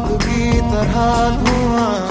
ख्वाब की तरह धुआं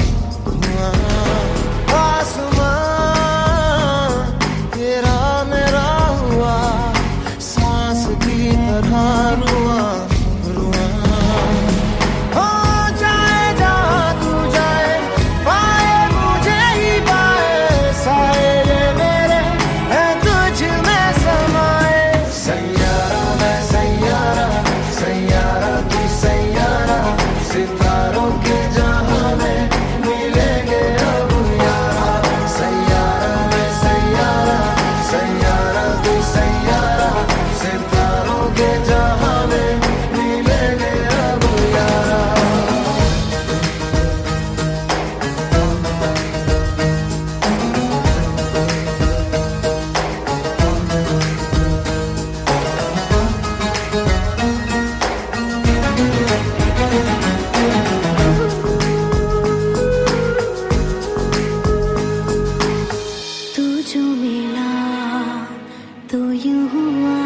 जो मिला तो यूँ हुआ?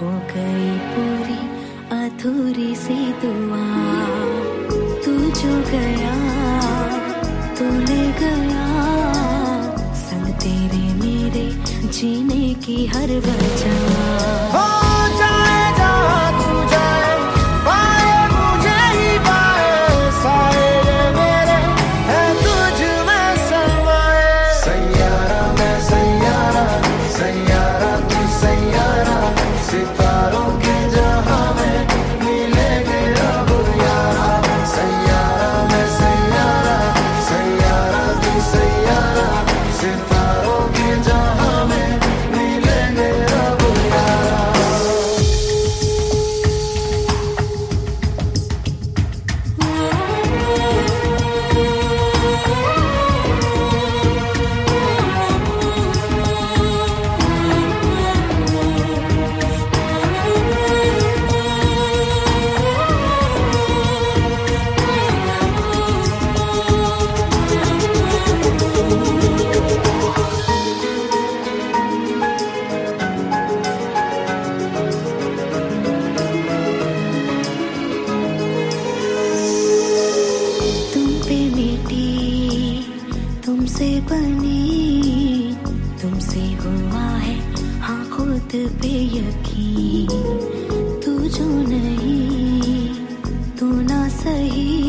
हो गई पूरी अधूरी सी दुआ। तू जो गया तू ले गया। संग तेरे मेरे जीने की हर वजह। हाँ पे यकीन तू जो नहीं तू ना सही।